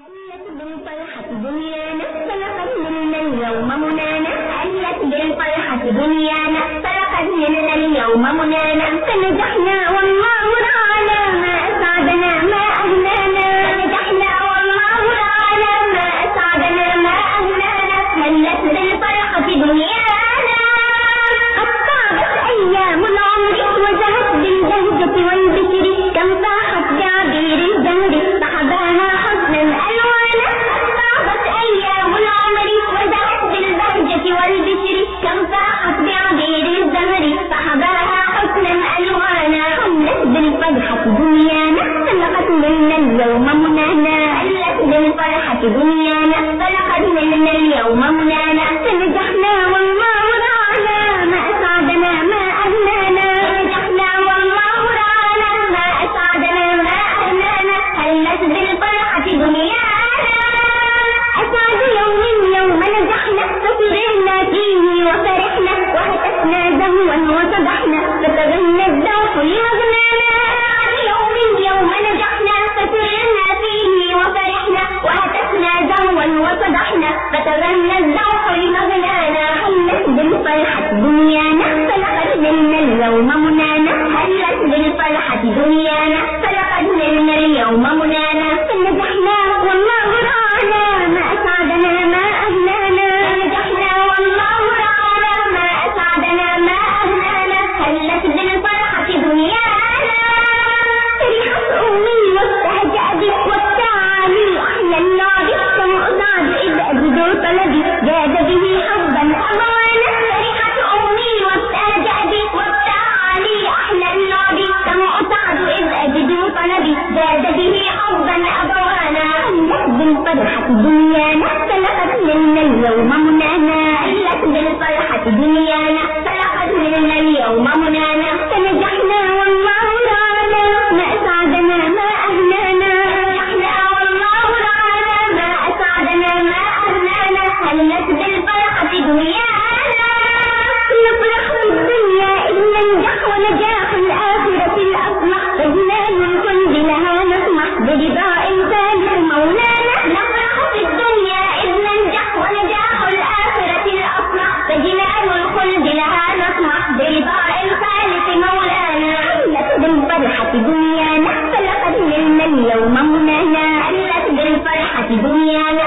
هلت بالفرحة دنيانا فلقد نلنا اليوم اليوم منانا. فنجحنا والله حلت بالفرحة دنيانا فلقد نلنا اليوم منانا. فنجحنا والله رعانا ما أسعدنا ما أهنانا. نجحنا والله رعانا ما أسعدنا ما أهنانا. هلت بالفرحة دنيانا. أسعد يوم يوم نجحنا. فسررنا فيه وفرحنا. وهتفنا زهوا وصبحنا فتغنى الذوق لمغنانا بالفرحة دنيانا فلقد نلنا اليوم منانا دنيانا فلقد نلنا اليوم منانا فنجحنا والله رعانا ما أسعدنا ما أهنانا نجحنا والله رعانا ما أسعدنا ما أهنانا هلت بالفرحة دنيانا نفرح في الدنيا إذ ننجح ونجاح الآخرة الأصلح فجنان الخلد لها نطمح برضاء دنيانا فلقد نلنا اليوم منانا. حلت بالفرحة دنيانا